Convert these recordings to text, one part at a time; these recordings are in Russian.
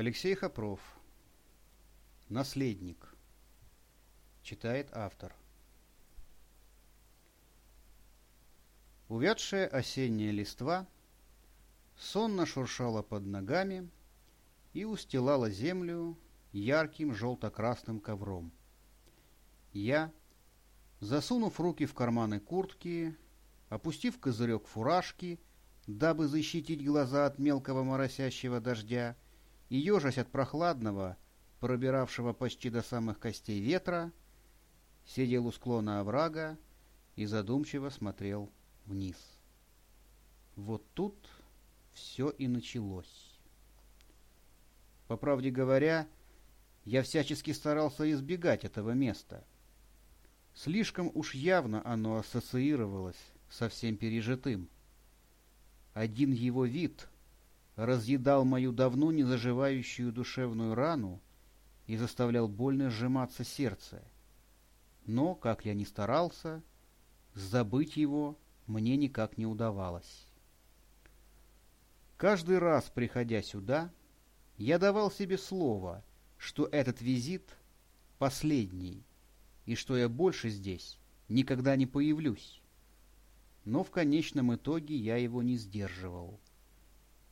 Алексей Хопров. Наследник. Читает автор. Увядшая осенняя листва сонно шуршала под ногами и устилала землю ярким желто-красным ковром. Я, засунув руки в карманы куртки, опустив козырек фуражки, дабы защитить глаза от мелкого моросящего дождя, и ежась от прохладного, пробиравшего почти до самых костей ветра, сидел у склона оврага и задумчиво смотрел вниз. Вот тут все и началось. По правде говоря, я всячески старался избегать этого места. Слишком уж явно оно ассоциировалось со всем пережитым. Один его вид разъедал мою давно не заживающую душевную рану и заставлял больно сжиматься сердце. Но, как я ни старался, забыть его мне никак не удавалось. Каждый раз, приходя сюда, я давал себе слово, что этот визит последний, и что я больше здесь никогда не появлюсь но в конечном итоге я его не сдерживал.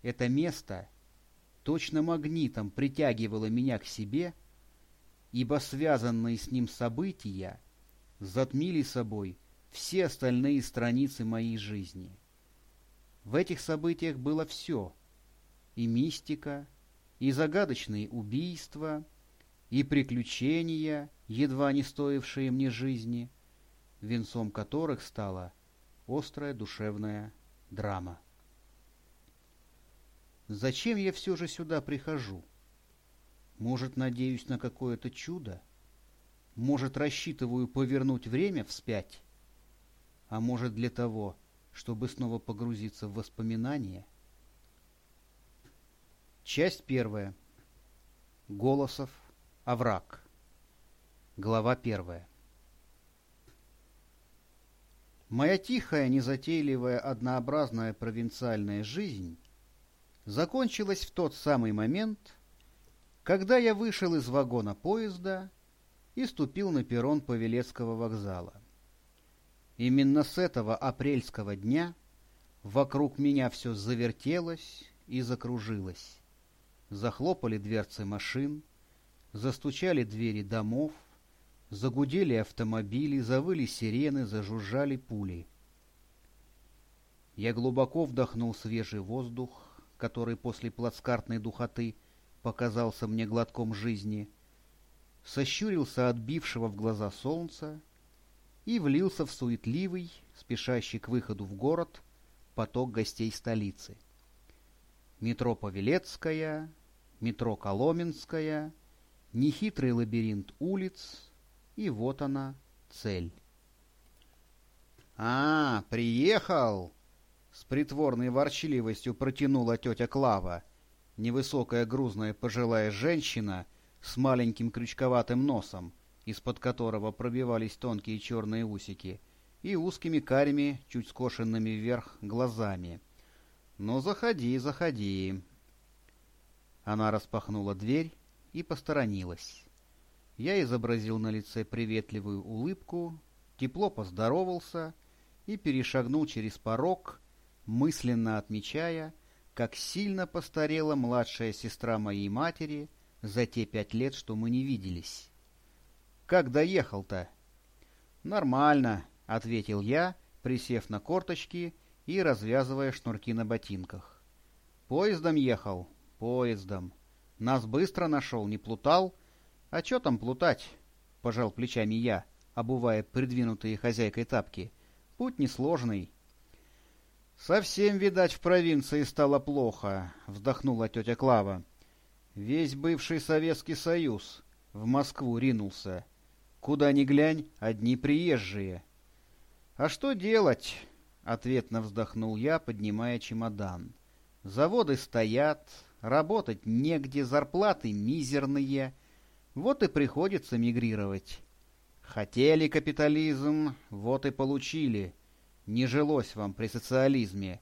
Это место точно магнитом притягивало меня к себе, ибо связанные с ним события затмили собой все остальные страницы моей жизни. В этих событиях было все — и мистика, и загадочные убийства, и приключения, едва не стоившие мне жизни, венцом которых стала острая душевная драма. Зачем я все же сюда прихожу? Может, надеюсь на какое-то чудо? Может, рассчитываю повернуть время вспять? А может, для того, чтобы снова погрузиться в воспоминания? Часть первая. Голосов. Овраг. Глава первая. Моя тихая, незатейливая, однообразная провинциальная жизнь закончилась в тот самый момент, когда я вышел из вагона поезда и ступил на перрон Павелецкого вокзала. Именно с этого апрельского дня вокруг меня все завертелось и закружилось. Захлопали дверцы машин, застучали двери домов, Загудели автомобили, завыли сирены, зажужжали пули. Я глубоко вдохнул свежий воздух, который после плацкартной духоты показался мне глотком жизни, сощурился от бившего в глаза солнца и влился в суетливый, спешащий к выходу в город, поток гостей столицы. Метро Павелецкая, метро Коломенская, нехитрый лабиринт улиц — и вот она, цель. «А, приехал!» С притворной ворчливостью протянула тетя Клава, невысокая грузная пожилая женщина с маленьким крючковатым носом, из-под которого пробивались тонкие черные усики, и узкими карими, чуть скошенными вверх, глазами. «Ну, заходи, заходи!» Она распахнула дверь и посторонилась. Я изобразил на лице приветливую улыбку, тепло поздоровался и перешагнул через порог, мысленно отмечая, как сильно постарела младшая сестра моей матери за те пять лет, что мы не виделись. «Как доехал-то?» «Нормально», — ответил я, присев на корточки и развязывая шнурки на ботинках. «Поездом ехал?» «Поездом. Нас быстро нашел, не плутал?» «А чё там плутать?» — пожал плечами я, обувая придвинутые хозяйкой тапки. «Путь несложный». «Совсем, видать, в провинции стало плохо», — вздохнула тетя Клава. «Весь бывший Советский Союз в Москву ринулся. Куда ни глянь, одни приезжие». «А что делать?» — ответно вздохнул я, поднимая чемодан. «Заводы стоят, работать негде, зарплаты мизерные». Вот и приходится мигрировать. Хотели капитализм, вот и получили. Не жилось вам при социализме.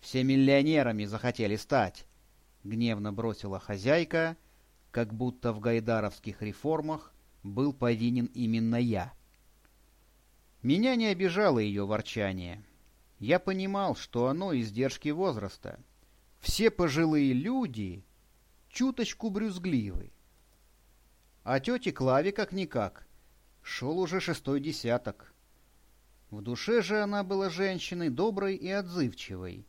Все миллионерами захотели стать. Гневно бросила хозяйка, как будто в гайдаровских реформах был повинен именно я. Меня не обижало ее ворчание. Я понимал, что оно издержки возраста. Все пожилые люди чуточку брюзгливы. А тете Клаве как-никак шел уже шестой десяток. В душе же она была женщиной доброй и отзывчивой.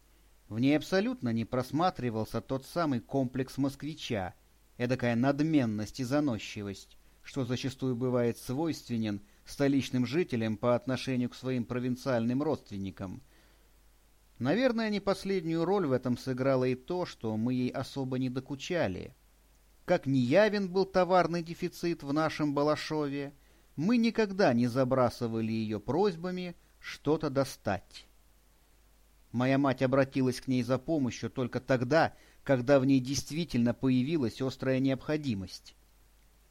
В ней абсолютно не просматривался тот самый комплекс москвича, эдакая надменность и заносчивость, что зачастую бывает свойственен столичным жителям по отношению к своим провинциальным родственникам. Наверное, не последнюю роль в этом сыграло и то, что мы ей особо не докучали. Как неявен был товарный дефицит в нашем Балашове, мы никогда не забрасывали ее просьбами что-то достать. Моя мать обратилась к ней за помощью только тогда, когда в ней действительно появилась острая необходимость.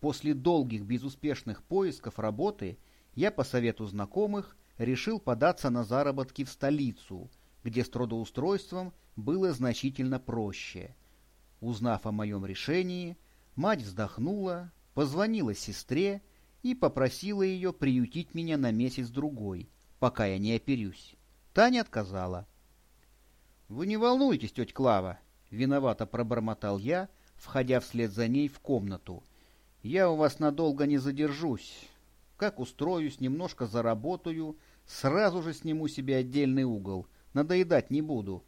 После долгих безуспешных поисков работы я по совету знакомых решил податься на заработки в столицу, где с трудоустройством было значительно проще. Узнав о моем решении, мать вздохнула, позвонила сестре и попросила ее приютить меня на месяц-другой, пока я не оперюсь. Таня отказала. «Вы не волнуйтесь, тетя Клава», — виновато пробормотал я, входя вслед за ней в комнату. «Я у вас надолго не задержусь. Как устроюсь, немножко заработаю, сразу же сниму себе отдельный угол. Надоедать не буду».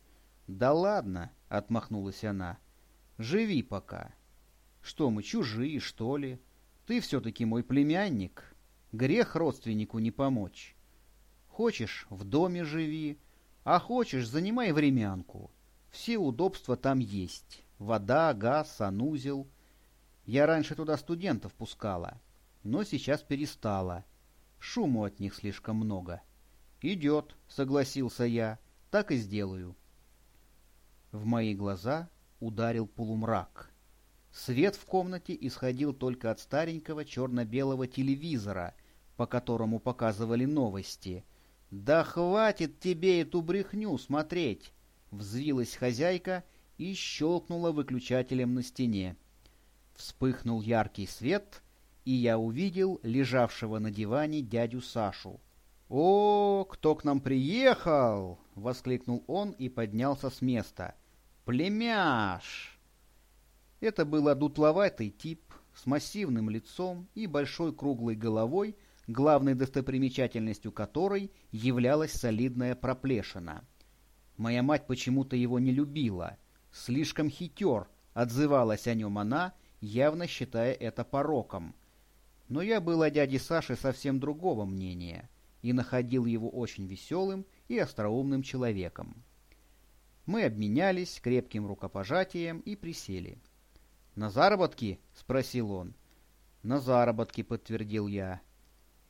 «Да ладно», — отмахнулась она. «Живи пока». «Что мы, чужие, что ли? Ты все-таки мой племянник. Грех родственнику не помочь. Хочешь, в доме живи, а хочешь, занимай времянку. Все удобства там есть. Вода, газ, санузел. Я раньше туда студентов пускала, но сейчас перестала. Шуму от них слишком много. «Идет», — согласился я, — «так и сделаю». В мои глаза ударил полумрак. Свет в комнате исходил только от старенького черно-белого телевизора, по которому показывали новости — «Да хватит тебе эту брехню смотреть!» Взвилась хозяйка и щелкнула выключателем на стене. Вспыхнул яркий свет, и я увидел лежавшего на диване дядю Сашу. «О, кто к нам приехал!» — воскликнул он и поднялся с места. «Племяш!» Это был одутловатый тип с массивным лицом и большой круглой головой, главной достопримечательностью которой являлась солидная проплешина. Моя мать почему-то его не любила. Слишком хитер, отзывалась о нем она, явно считая это пороком. Но я был о дяде Саше совсем другого мнения и находил его очень веселым и остроумным человеком. Мы обменялись крепким рукопожатием и присели. «На заработки?» — спросил он. «На заработки», — подтвердил я.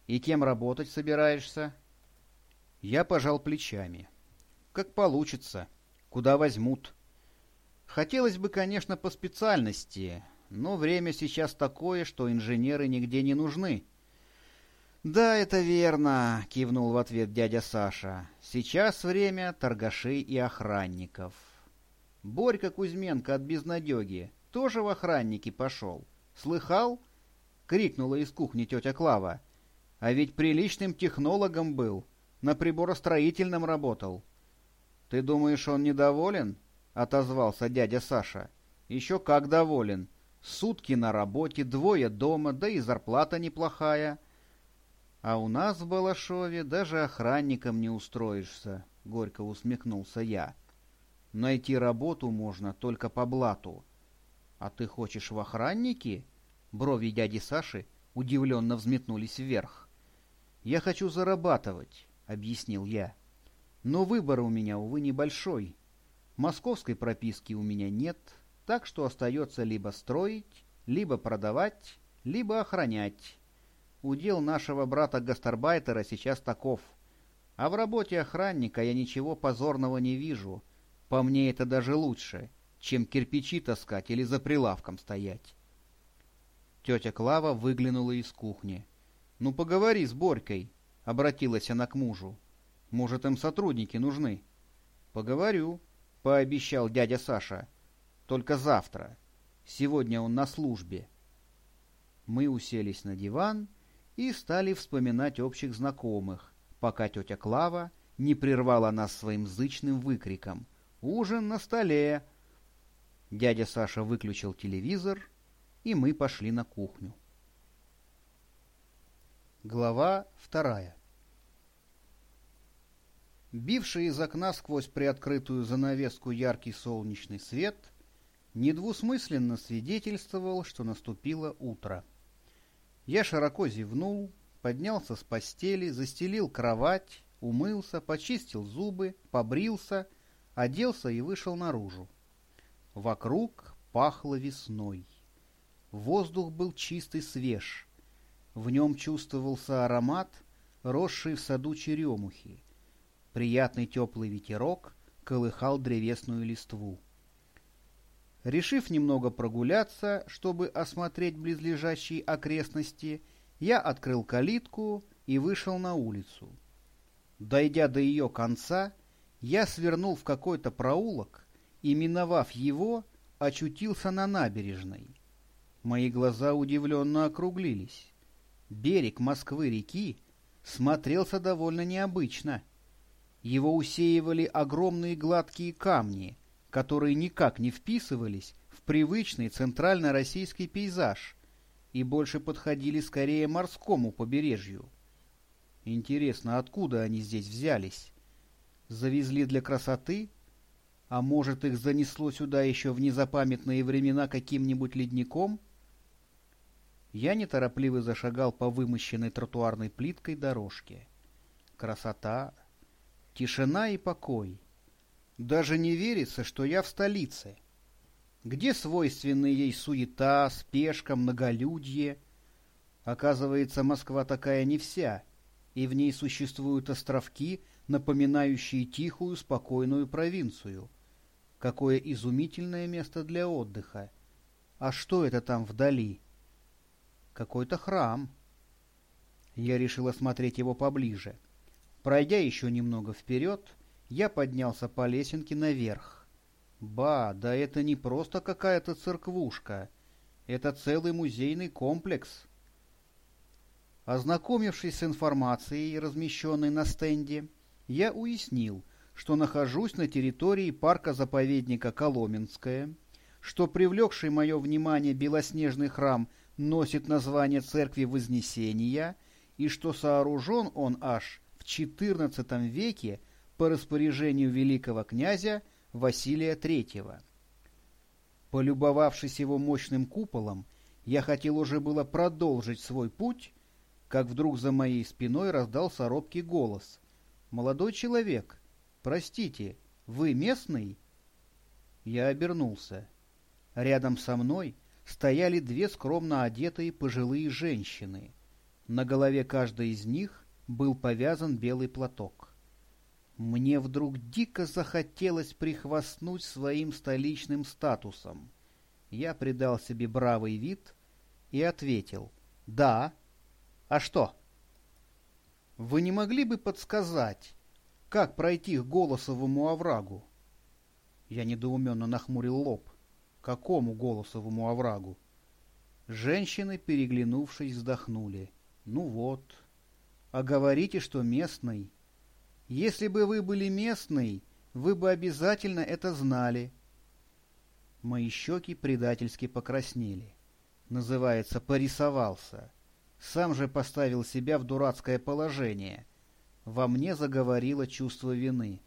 «И кем работать собираешься?» Я пожал плечами. «Как получится. Куда возьмут?» «Хотелось бы, конечно, по специальности, но время сейчас такое, что инженеры нигде не нужны». «Да, это верно», — кивнул в ответ дядя Саша. «Сейчас время торгашей и охранников». Борька Кузьменко от безнадеги тоже в охранники пошел. «Слыхал?» — крикнула из кухни тетя Клава. А ведь приличным технологом был, на приборостроительном работал. — Ты думаешь, он недоволен? — отозвался дядя Саша. — Еще как доволен. Сутки на работе, двое дома, да и зарплата неплохая. — А у нас в Балашове даже охранником не устроишься, — горько усмехнулся я. — Найти работу можно только по блату. — А ты хочешь в охранники? Брови дяди Саши удивленно взметнулись вверх. «Я хочу зарабатывать», — объяснил я. «Но выбор у меня, увы, небольшой. Московской прописки у меня нет, так что остается либо строить, либо продавать, либо охранять. Удел нашего брата-гастарбайтера сейчас таков. А в работе охранника я ничего позорного не вижу. По мне это даже лучше, чем кирпичи таскать или за прилавком стоять». Тетя Клава выглянула из кухни. «Ну, поговори с Борькой», — обратилась она к мужу. «Может, им сотрудники нужны?» «Поговорю», — пообещал дядя Саша. «Только завтра. Сегодня он на службе». Мы уселись на диван и стали вспоминать общих знакомых, пока тетя Клава не прервала нас своим зычным выкриком «Ужин на столе!». Дядя Саша выключил телевизор, и мы пошли на кухню. Глава вторая Бивший из окна сквозь приоткрытую занавеску яркий солнечный свет недвусмысленно свидетельствовал, что наступило утро. Я широко зевнул, поднялся с постели, застелил кровать, умылся, почистил зубы, побрился, оделся и вышел наружу. Вокруг пахло весной. Воздух был чистый свеж. В нем чувствовался аромат, росший в саду черемухи. Приятный теплый ветерок колыхал древесную листву. Решив немного прогуляться, чтобы осмотреть близлежащие окрестности, я открыл калитку и вышел на улицу. Дойдя до ее конца, я свернул в какой-то проулок и, миновав его, очутился на набережной. Мои глаза удивленно округлились. Берег Москвы-реки смотрелся довольно необычно. Его усеивали огромные гладкие камни, которые никак не вписывались в привычный центрально-российский пейзаж и больше подходили скорее морскому побережью. Интересно, откуда они здесь взялись? Завезли для красоты? А может, их занесло сюда еще в незапамятные времена каким-нибудь ледником? Я неторопливо зашагал по вымощенной тротуарной плиткой дорожке. Красота, тишина и покой. Даже не верится, что я в столице. Где свойственная ей суета, спешка, многолюдье? Оказывается, Москва такая не вся, и в ней существуют островки, напоминающие тихую, спокойную провинцию. Какое изумительное место для отдыха! А что это там вдали? Какой-то храм. Я решил осмотреть его поближе. Пройдя еще немного вперед, я поднялся по лесенке наверх. Ба, да это не просто какая-то церквушка. Это целый музейный комплекс. Ознакомившись с информацией, размещенной на стенде, я уяснил, что нахожусь на территории парка-заповедника Коломенское, что привлекший мое внимание белоснежный храм носит название Церкви Вознесения и что сооружен он аж в XIV веке по распоряжению великого князя Василия III. Полюбовавшись его мощным куполом, я хотел уже было продолжить свой путь, как вдруг за моей спиной раздался робкий голос. «Молодой человек, простите, вы местный?» Я обернулся. Рядом со мной — стояли две скромно одетые пожилые женщины. На голове каждой из них был повязан белый платок. Мне вдруг дико захотелось прихвастнуть своим столичным статусом. Я придал себе бравый вид и ответил «Да». «А что?» «Вы не могли бы подсказать, как пройти к Голосовому оврагу?» Я недоуменно нахмурил лоб. Какому голосовому оврагу? Женщины, переглянувшись, вздохнули. Ну вот. А говорите, что местный. Если бы вы были местный, вы бы обязательно это знали. Мои щеки предательски покраснели. Называется, порисовался. Сам же поставил себя в дурацкое положение. Во мне заговорило чувство вины.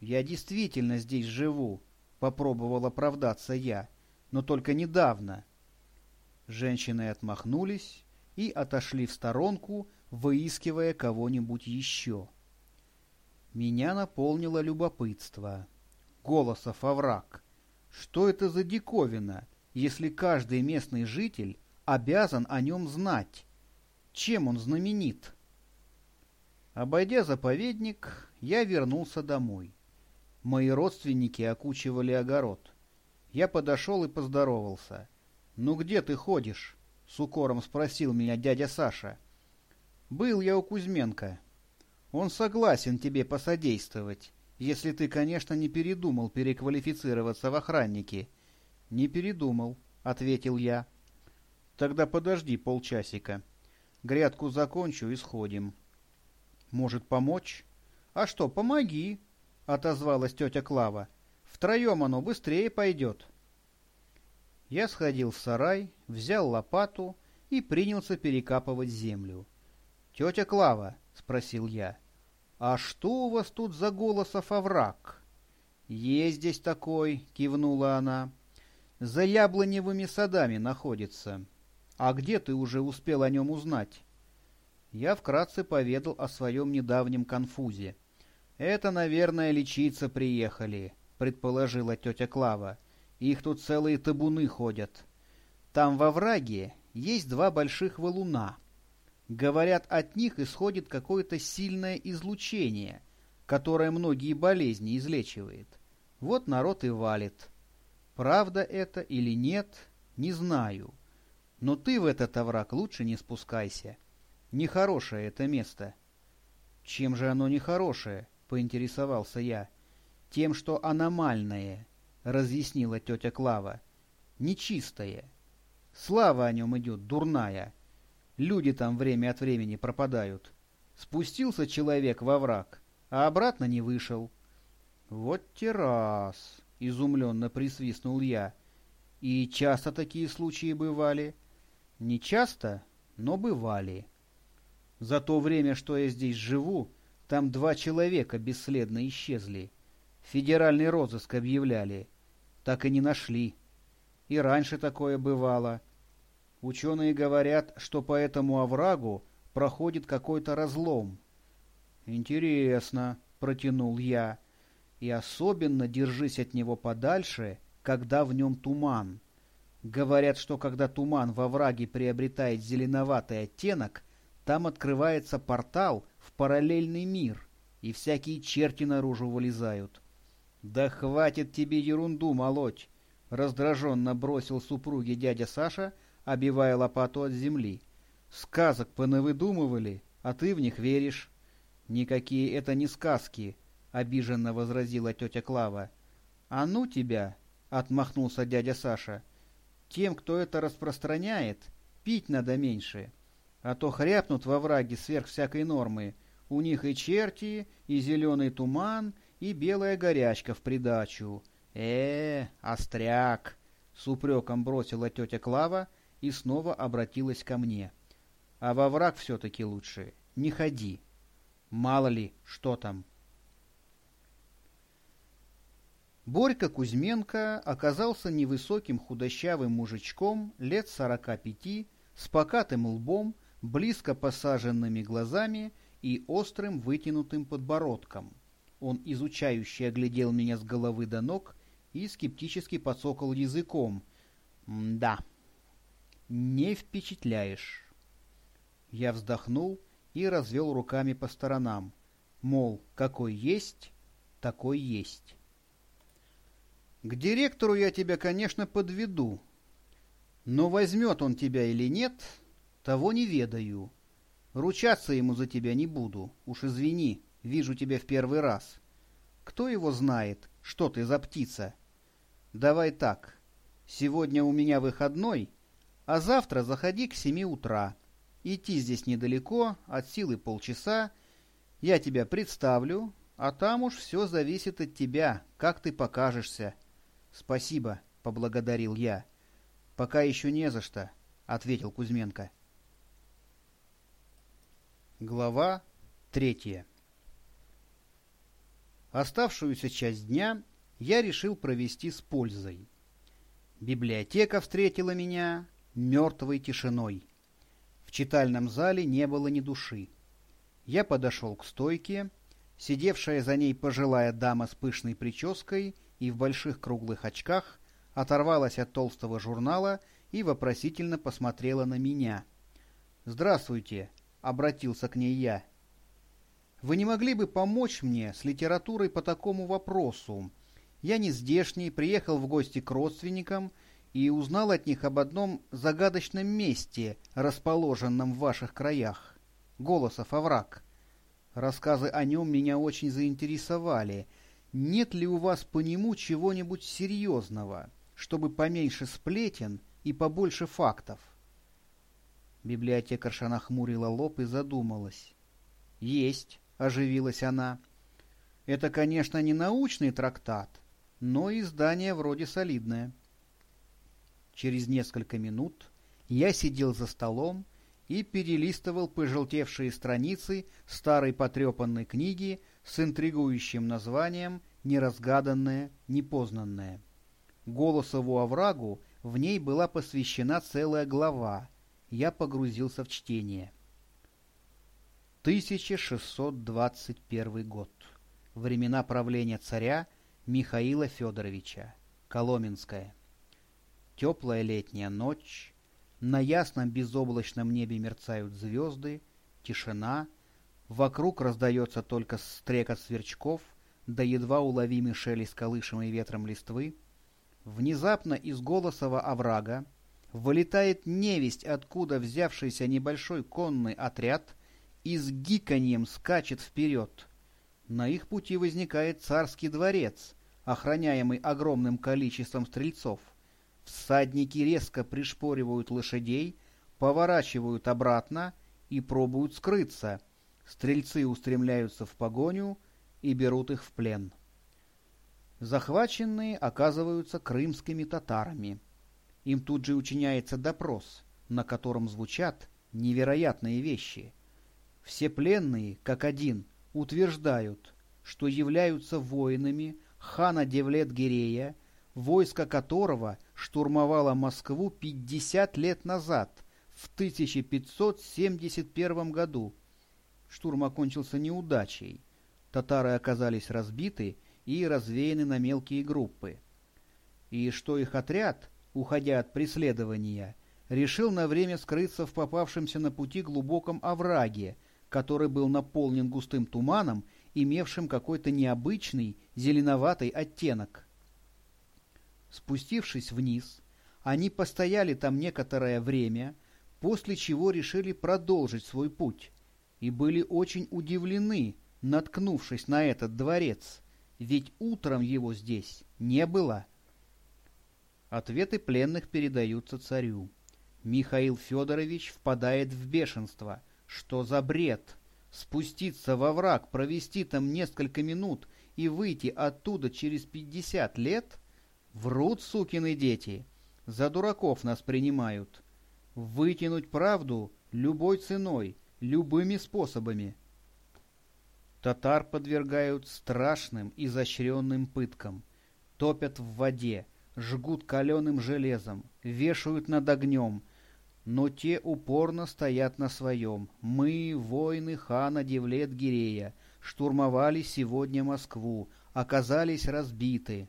Я действительно здесь живу, Попробовал оправдаться я, но только недавно. Женщины отмахнулись и отошли в сторонку, выискивая кого-нибудь еще. Меня наполнило любопытство. Голосов овраг. Что это за диковина, если каждый местный житель обязан о нем знать? Чем он знаменит? Обойдя заповедник, я вернулся домой. Мои родственники окучивали огород. Я подошел и поздоровался. «Ну где ты ходишь?» — с укором спросил меня дядя Саша. «Был я у Кузьменко. Он согласен тебе посодействовать, если ты, конечно, не передумал переквалифицироваться в охранники». «Не передумал», — ответил я. Тогда подожди полчасика. Грядку закончу и сходим. Может, помочь? А что, помоги, — отозвалась тетя Клава. Втроем оно быстрее пойдет. Я сходил в сарай, взял лопату и принялся перекапывать землю. «Тетя Клава», — спросил я, — «а что у вас тут за голосов овраг?» «Есть здесь такой», — кивнула она. «За яблоневыми садами находится. А где ты уже успел о нем узнать?» Я вкратце поведал о своем недавнем конфузе. «Это, наверное, лечиться приехали», — предположила тетя Клава. «Их тут целые табуны ходят. Там во враге есть два больших валуна. Говорят, от них исходит какое-то сильное излучение, которое многие болезни излечивает. Вот народ и валит. Правда это или нет, не знаю. Но ты в этот овраг лучше не спускайся. Нехорошее это место. Чем же оно нехорошее? Поинтересовался я. Тем, что аномальное, разъяснила тетя Клава. Нечистое. Слава о нем идет дурная. Люди там время от времени пропадают. Спустился человек во враг, а обратно не вышел. «Вот террас!» — изумленно присвистнул я. «И часто такие случаи бывали?» «Не часто, но бывали. За то время, что я здесь живу, там два человека бесследно исчезли. Федеральный розыск объявляли. Так и не нашли. И раньше такое бывало. Ученые говорят, что по этому оврагу проходит какой-то разлом. «Интересно», — протянул я, — «и особенно держись от него подальше, когда в нем туман. Говорят, что когда туман во враге приобретает зеленоватый оттенок, там открывается портал в параллельный мир, и всякие черти наружу вылезают». «Да хватит тебе ерунду молоть!» — раздраженно бросил супруге дядя Саша — обивая лопату от земли. «Сказок понавыдумывали, а ты в них веришь». «Никакие это не сказки», — обиженно возразила тетя Клава. «А ну тебя!» — отмахнулся дядя Саша. «Тем, кто это распространяет, пить надо меньше, а то хряпнут во враге сверх всякой нормы. У них и черти, и зеленый туман, и белая горячка в придачу. э, -э остряк!» — с упреком бросила тетя Клава, и снова обратилась ко мне. «А во враг все-таки лучше не ходи. Мало ли, что там». Борька Кузьменко оказался невысоким худощавым мужичком лет сорока пяти, с покатым лбом, близко посаженными глазами и острым вытянутым подбородком. Он изучающе оглядел меня с головы до ног и скептически подсокал языком. «Да, не впечатляешь. Я вздохнул и развел руками по сторонам, мол, какой есть, такой есть. К директору я тебя, конечно, подведу, но возьмет он тебя или нет, того не ведаю. Ручаться ему за тебя не буду, уж извини, вижу тебя в первый раз. Кто его знает, что ты за птица? Давай так, сегодня у меня выходной — а завтра заходи к семи утра. Идти здесь недалеко, от силы полчаса. Я тебя представлю, а там уж все зависит от тебя, как ты покажешься. Спасибо, поблагодарил я. Пока еще не за что, ответил Кузьменко. Глава третья Оставшуюся часть дня я решил провести с пользой. Библиотека встретила меня, мертвой тишиной. В читальном зале не было ни души. Я подошел к стойке. Сидевшая за ней пожилая дама с пышной прической и в больших круглых очках оторвалась от толстого журнала и вопросительно посмотрела на меня. «Здравствуйте», — обратился к ней я. «Вы не могли бы помочь мне с литературой по такому вопросу? Я не здешний, приехал в гости к родственникам — и узнал от них об одном загадочном месте, расположенном в ваших краях. Голосов овраг. Рассказы о нем меня очень заинтересовали. Нет ли у вас по нему чего-нибудь серьезного, чтобы поменьше сплетен и побольше фактов? Библиотекарша нахмурила лоб и задумалась. «Есть», — оживилась она. «Это, конечно, не научный трактат, но издание вроде солидное». Через несколько минут я сидел за столом и перелистывал пожелтевшие страницы старой потрепанной книги с интригующим названием «Неразгаданное, непознанное». Голосову оврагу в ней была посвящена целая глава. Я погрузился в чтение. 1621 год. Времена правления царя Михаила Федоровича. Коломенская. Теплая летняя ночь. На ясном безоблачном небе мерцают звезды. Тишина. Вокруг раздается только стрекот сверчков, да едва уловимый шелест колышемой ветром листвы. Внезапно из голосового оврага вылетает невесть, откуда взявшийся небольшой конный отряд и с гиканьем скачет вперед. На их пути возникает царский дворец, охраняемый огромным количеством стрельцов. Всадники резко пришпоривают лошадей, поворачивают обратно и пробуют скрыться. Стрельцы устремляются в погоню и берут их в плен. Захваченные оказываются крымскими татарами. Им тут же учиняется допрос, на котором звучат невероятные вещи. Все пленные, как один, утверждают, что являются воинами хана Девлет-Гирея, войско которого штурмовало Москву 50 лет назад, в 1571 году. Штурм окончился неудачей. Татары оказались разбиты и развеяны на мелкие группы. И что их отряд, уходя от преследования, решил на время скрыться в попавшемся на пути глубоком овраге, который был наполнен густым туманом, имевшим какой-то необычный зеленоватый оттенок. Спустившись вниз, они постояли там некоторое время, после чего решили продолжить свой путь, и были очень удивлены, наткнувшись на этот дворец — ведь утром его здесь не было. Ответы пленных передаются царю. Михаил Федорович впадает в бешенство. Что за бред? Спуститься во враг, провести там несколько минут и выйти оттуда через пятьдесят лет? Врут, сукины дети. За дураков нас принимают. Вытянуть правду любой ценой, любыми способами. Татар подвергают страшным изощренным пыткам. Топят в воде, жгут каленым железом, вешают над огнем. Но те упорно стоят на своем. Мы, воины хана Девлет-Гирея, штурмовали сегодня Москву, оказались разбиты.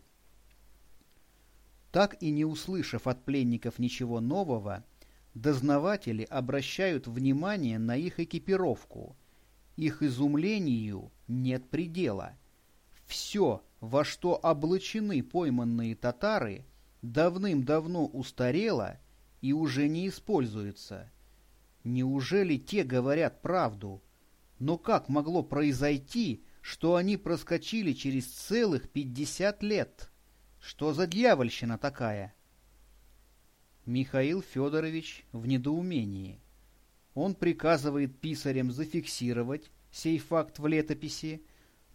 Так и не услышав от пленников ничего нового, дознаватели обращают внимание на их экипировку — их изумлению нет предела. Все, во что облачены пойманные татары, давным-давно устарело и уже не используется. Неужели те говорят правду? Но как могло произойти, что они проскочили через целых пятьдесят лет? Что за дьявольщина такая? Михаил Федорович в недоумении. Он приказывает писарям зафиксировать сей факт в летописи,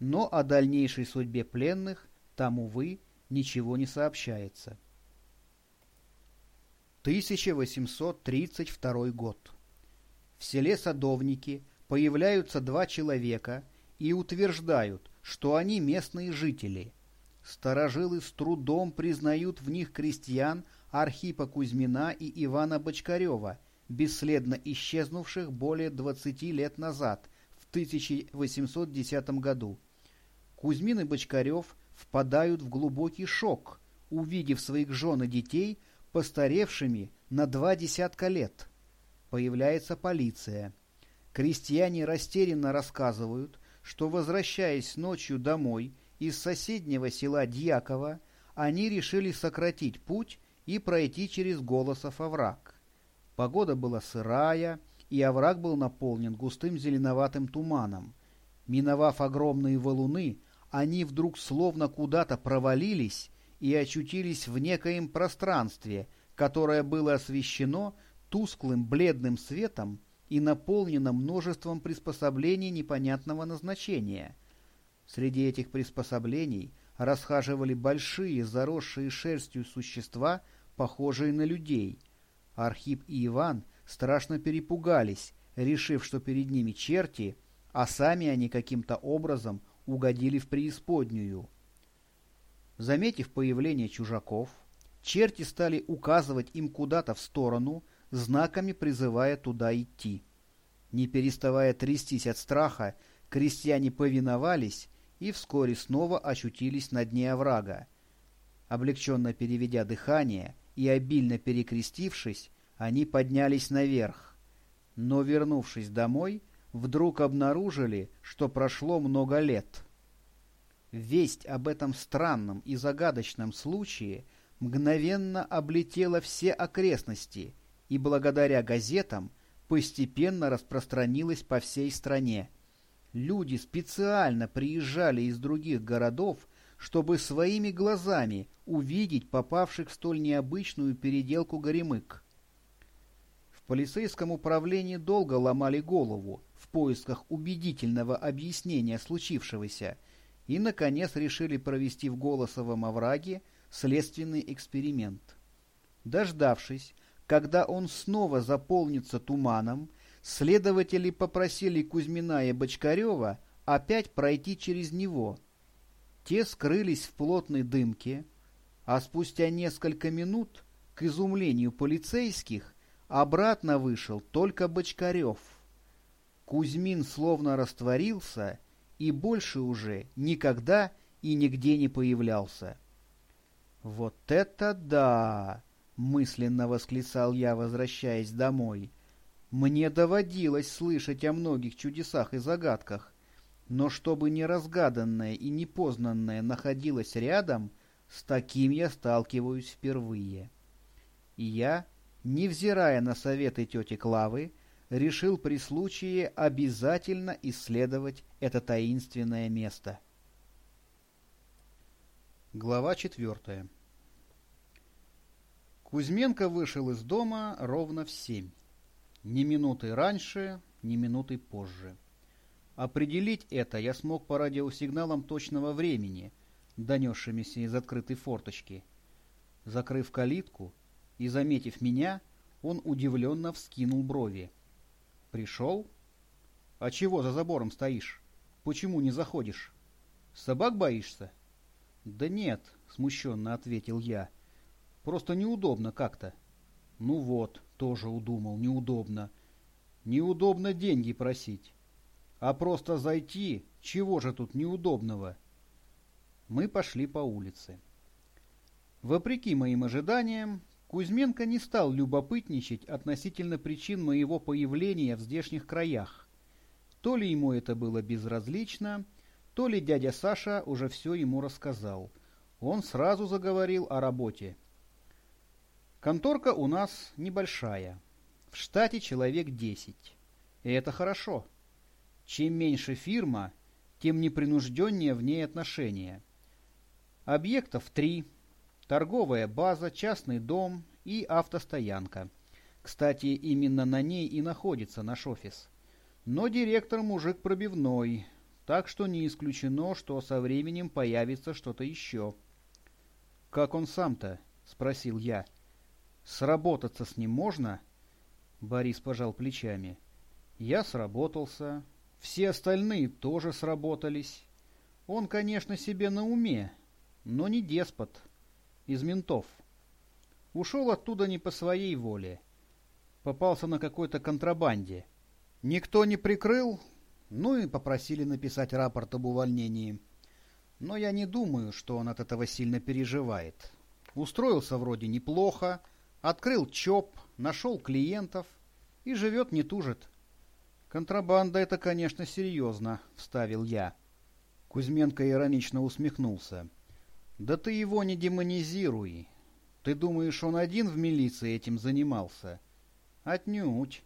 но о дальнейшей судьбе пленных там, увы, ничего не сообщается. 1832 год. В селе Садовники появляются два человека и утверждают, что они местные жители. Старожилы с трудом признают в них крестьян Архипа Кузьмина и Ивана Бочкарева – бесследно исчезнувших более 20 лет назад, в 1810 году. Кузьмин и Бочкарев впадают в глубокий шок, увидев своих жен и детей постаревшими на два десятка лет. Появляется полиция. Крестьяне растерянно рассказывают, что, возвращаясь ночью домой из соседнего села Дьякова, они решили сократить путь и пройти через Голосов овраг. Погода была сырая, и овраг был наполнен густым зеленоватым туманом. Миновав огромные валуны, они вдруг словно куда-то провалились и очутились в некоем пространстве, которое было освещено тусклым бледным светом и наполнено множеством приспособлений непонятного назначения. Среди этих приспособлений расхаживали большие, заросшие шерстью существа, похожие на людей. Архип и Иван страшно перепугались, решив, что перед ними черти, а сами они каким-то образом угодили в преисподнюю. Заметив появление чужаков, черти стали указывать им куда-то в сторону, знаками призывая туда идти. Не переставая трястись от страха, крестьяне повиновались и вскоре снова очутились на дне оврага. Облегченно переведя дыхание и обильно перекрестившись, они поднялись наверх. Но, вернувшись домой, вдруг обнаружили, что прошло много лет. Весть об этом странном и загадочном случае мгновенно облетела все окрестности и благодаря газетам постепенно распространилась по всей стране. Люди специально приезжали из других городов, чтобы своими глазами увидеть попавших в столь необычную переделку горемык. В полицейском управлении долго ломали голову в поисках убедительного объяснения случившегося – и, наконец, решили провести в Голосовом овраге следственный эксперимент. Дождавшись, когда он снова заполнится туманом, следователи попросили Кузьмина и Бочкарева опять пройти через него. Те скрылись в плотной дымке, а спустя несколько минут, к изумлению полицейских, обратно вышел только Бочкарев. Кузьмин словно растворился — и больше уже никогда и нигде не появлялся. «Вот это да!» — мысленно восклицал я, возвращаясь домой. «Мне доводилось слышать о многих чудесах и загадках, но чтобы неразгаданное и непознанное находилось рядом, с таким я сталкиваюсь впервые». И я, невзирая на советы тети Клавы, решил при случае обязательно исследовать это таинственное место. Глава четвертая Кузьменко вышел из дома ровно в семь. Ни минуты раньше, ни минуты позже. Определить это я смог по радиосигналам точного времени, донесшимися из открытой форточки. Закрыв калитку и заметив меня, он удивленно вскинул брови. Пришел? А чего за забором стоишь? Почему не заходишь? Собак боишься? Да нет, смущенно ответил я. Просто неудобно как-то. Ну вот, тоже удумал, неудобно. Неудобно деньги просить. А просто зайти, чего же тут неудобного? Мы пошли по улице. Вопреки моим ожиданиям, Кузьменко не стал любопытничать относительно причин моего появления в здешних краях. То ли ему это было безразлично, то ли дядя Саша уже все ему рассказал. Он сразу заговорил о работе. Конторка у нас небольшая. В штате человек десять. И это хорошо. Чем меньше фирма, тем непринужденнее в ней отношения. Объектов три – торговая база, частный дом и автостоянка. Кстати, именно на ней и находится наш офис. Но директор мужик пробивной, так что не исключено, что со временем появится что-то еще. «Как он сам-то?» — спросил я. «Сработаться с ним можно?» Борис пожал плечами. «Я сработался. Все остальные тоже сработались. Он, конечно, себе на уме, но не деспот» из ментов. Ушел оттуда не по своей воле. Попался на какой-то контрабанде. Никто не прикрыл, ну и попросили написать рапорт об увольнении. Но я не думаю, что он от этого сильно переживает. Устроился вроде неплохо, открыл ЧОП, нашел клиентов и живет не тужит. Контрабанда это, конечно, серьезно, вставил я. Кузьменко иронично усмехнулся. Да ты его не демонизируй. Ты думаешь, он один в милиции этим занимался? Отнюдь.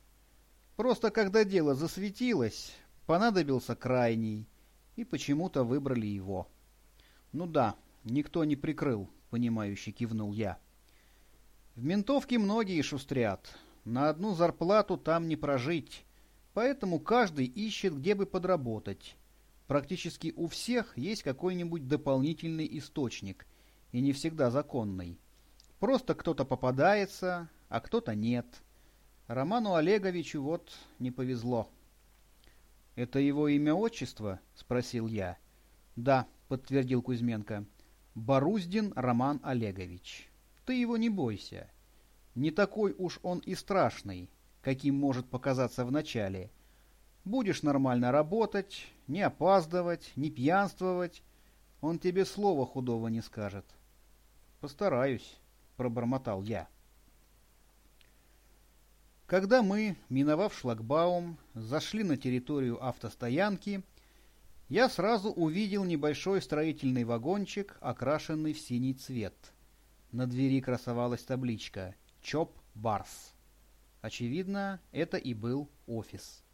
Просто когда дело засветилось, понадобился крайний, и почему-то выбрали его. Ну да, никто не прикрыл, понимающе кивнул я. В ментовке многие шустрят, На одну зарплату там не прожить, поэтому каждый ищет, где бы подработать. Практически у всех есть какой-нибудь дополнительный источник, и не всегда законный. Просто кто-то попадается, а кто-то нет. Роману Олеговичу вот не повезло. «Это его имя-отчество?» — спросил я. «Да», — подтвердил Кузьменко. «Боруздин Роман Олегович. Ты его не бойся. Не такой уж он и страшный, каким может показаться вначале. Будешь нормально работать, не опаздывать, не пьянствовать, он тебе слова худого не скажет». «Постараюсь», — пробормотал я. Когда мы, миновав шлагбаум, зашли на территорию автостоянки, я сразу увидел небольшой строительный вагончик, окрашенный в синий цвет. На двери красовалась табличка «ЧОП Барс». Очевидно, это и был офис.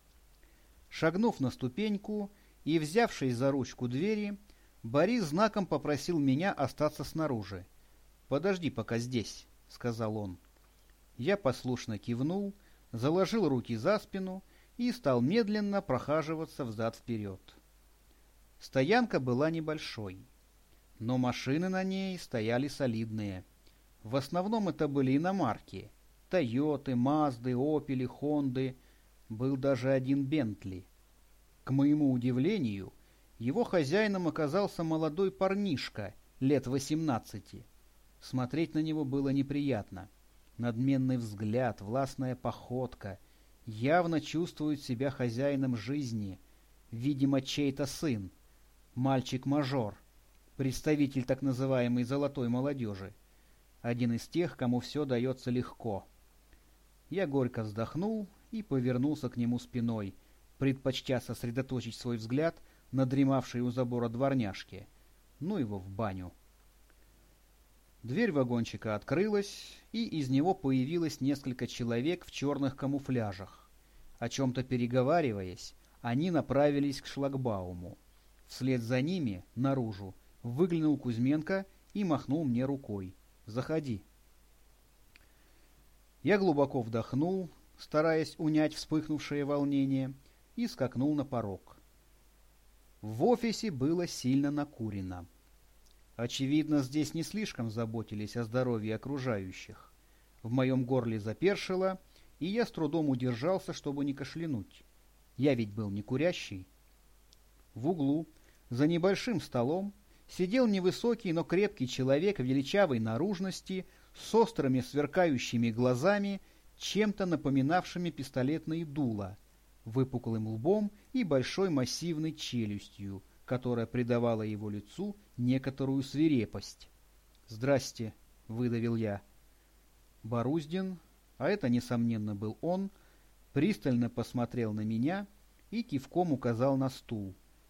Шагнув на ступеньку и взявшись за ручку двери, Борис знаком попросил меня остаться снаружи. «Подожди пока здесь», — сказал он. Я послушно кивнул заложил руки за спину и стал медленно прохаживаться взад-вперед. Стоянка была небольшой, но машины на ней стояли солидные. В основном это были иномарки — Тойоты, Мазды, Опели, Хонды. Был даже один Бентли. К моему удивлению, его хозяином оказался молодой парнишка лет восемнадцати. Смотреть на него было неприятно — надменный взгляд, властная походка. Явно чувствует себя хозяином жизни. Видимо, чей-то сын. Мальчик-мажор. Представитель так называемой золотой молодежи. Один из тех, кому все дается легко. Я горько вздохнул и повернулся к нему спиной, предпочтя сосредоточить свой взгляд на дремавшей у забора дворняжке. Ну его в баню. Дверь вагончика открылась, и из него появилось несколько человек в черных камуфляжах. О чем-то переговариваясь, они направились к шлагбауму. Вслед за ними, наружу, выглянул Кузьменко и махнул мне рукой. «Заходи». Я глубоко вдохнул, стараясь унять вспыхнувшее волнение, и скакнул на порог. В офисе было сильно накурено. Очевидно, здесь не слишком заботились о здоровье окружающих. В моем горле запершило, и я с трудом удержался, чтобы не кашлянуть. Я ведь был не курящий. В углу, за небольшим столом, сидел невысокий, но крепкий человек величавой наружности, с острыми сверкающими глазами, чем-то напоминавшими пистолетные дула, выпуклым лбом и большой массивной челюстью, которая придавала его лицу некоторую свирепость. «Здрасте», — выдавил я. Боруздин, а это, несомненно, был он, пристально посмотрел на меня и кивком указал на стул.